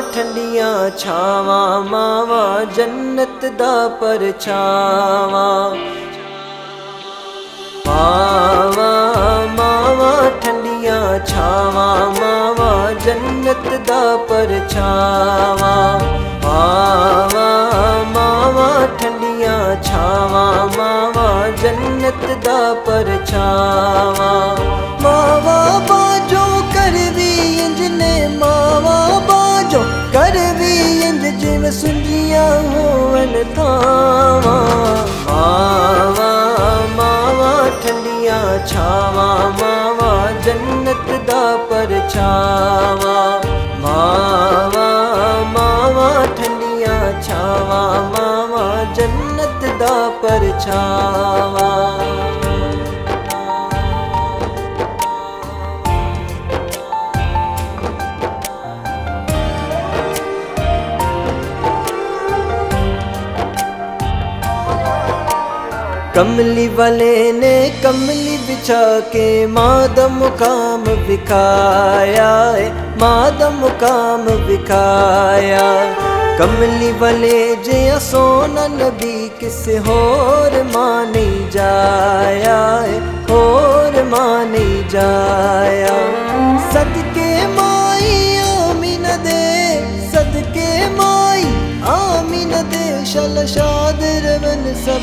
ਠੰਡੀਆਂ ਛਾਵਾਂ, ਮਾਵਾਂ ਜੰਨਤ ਦਾ ਪਰਛਾਵਾਂ। ਮਾਵਾਂ ਮਾਵਾਂ ਠੰਡੀਆਂ ਛਾਵਾਂ, ਮਾਵਾਂ ਜੰਨਤ ਦਾ ਪਰਛਾਵਾਂ। ਮਾਵਾਂ ਮਾਵਾਂ ਠੰਡੀਆਂ ਛਾਵਾਂ, ਮਾਵਾਂ ਜੰਨਤ ਦਾ ਪਰਛਾਵਾਂ। ਮਾਵਾਂ सुनिया होवन तावा आवा मावा ठंडिया छावा। मावा जन्नत दा पर मावा मावा ठंडिया छावा। मावा जन्नत दा पर कमली वाले ने कमली बिछा के मादम मुकाम बिखाया है मादा मुकाम बिखाया कमली वाले जे सोना नबी किस होर मानी जाया है, होर मानी जाया। सदके माई आमिन दे, सदके माई आमिन दे, शल शादे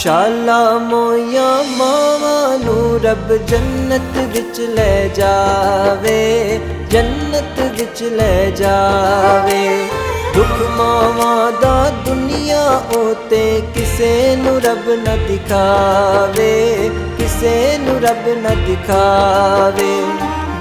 ਸ਼ਾਲਾ ਮੋਇਆ ਮਾਵਾਂ ਨੂੰ ਰੱਬ ਜੰਨਤ ਵਿੱਚ ਲੈ ਜਾਵੇ, ਜੰਨਤ ਵਿੱਚ ਲੈ ਜਾਵੇ। ਦੁੱਖ ਮਾਵਾਂ ਦਾ ਦੁਨੀਆ ਉਤੇ ਕਿਸੇ ਨੂੰ ਰੱਬ ਨਾ ਦਿਖਾਵੇ, ਕਿਸੇ ਨੂੰ ਰੱਬ ਨਾ ਦਿਖਾਵੇ।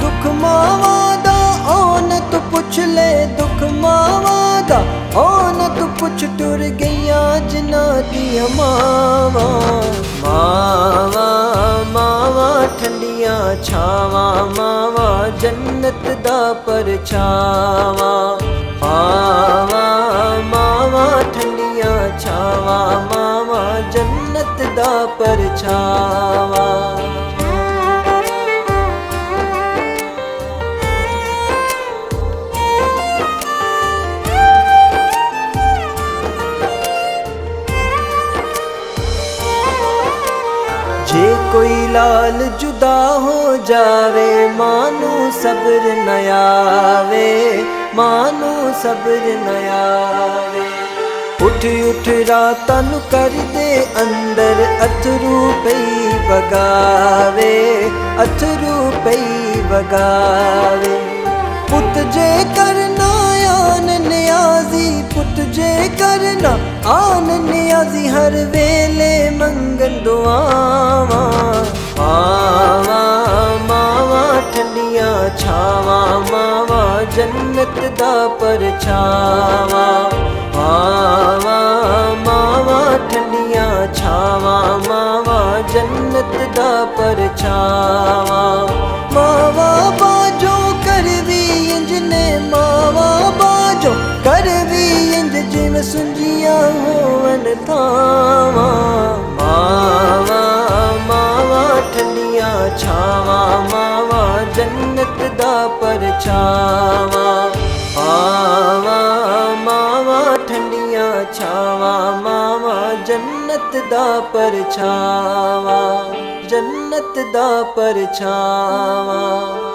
ਦੁੱਖ ਮਾਵਾਂ ਦਾ ਤੂੰ ਪੁੱਛ ਲੈ ਦੁੱਖ ਮਾਵਾਂ ਦਾ। ਓਨ ਤੂੰ ਪੁੱਛ ਟੁਰ ਗਈਆਂ ਜਿਨ੍ਹਾਂ ਦੀਆਂ ਮਾਵਾਂ। ਮਾਵਾਂ ਮਾਵਾਂ ਠੰਡੀਆਂ ਛਾਵਾਂ, ਮਾਵਾਂ ਜੰਨਤ ਦਾ ਪਰਛਾਵਾਂ। ਮਾਵਾਂ ਮਾਵਾਂ ਠੰਡੀਆਂ ਛਾਵਾ, ਮਾਵਾਂ ਜੰਨਤ ਦਾ ਪਰਛਾਵਾਂ। ਕੋਈ ਲਾਲ ਜੁਦਾ ਹੋ ਜਾਵੇ ਮਾਂ ਸਬਰ ਨ ਆਵੇ ਮਾਂ ਸਬਰ ਨ ਆਵੇ। ਉੱਠ ਉੱਠ ਰਾਤਾਂ ਨੂੰ ਕਰਦੇ ਅੰਦਰ, ਅਥਰੂ ਪਈ ਵਗਾਵੇ, ਅਥਰੂ ਪਈ ਵਗਾਵੇ। ਪੁੱਤ ਜੇ ਕਰਨਾ ਆਨ ਨਿਆਜ਼ੀ, ਪੁੱਤ ਜੇ ਕਰਨਾ ਆਨ ਨਿਆਜ਼ੀ, ਹਰ ਵੇਲੇ ਮੰਗਣ ਦੁਆਵਾਂ ਜੰਨਤ ਦਾ ਪਰਛਾਵਾਂ ਮਾਵਾਂ ਮਾਵਾਂ ਠੰਡੀਆਂ ਛਾਵਾਂ, ਮਾਵਾਂ ਜੰਨਤ ਦਾ ਪਰਛਾਵਾਂ। ਮਾਵਾ ਬਾਜੋ ਕਰ ਵੀ ਇੰਜ ਨੇ, ਮਾਵਾਂ ਬਾਜੋ ਕਰ ਵੀ ਇੰਜ ਜਿਵੇਂ ਸੁੰਜੀਆਂ ਹੋਵਨ ਥਾਵਾਂ। ਜੰਨਤ ਦਾ ਪਰਛਾਵਾਂ ਜੰਨਤ ਦਾ ਪਰਛਾਵਾਂ।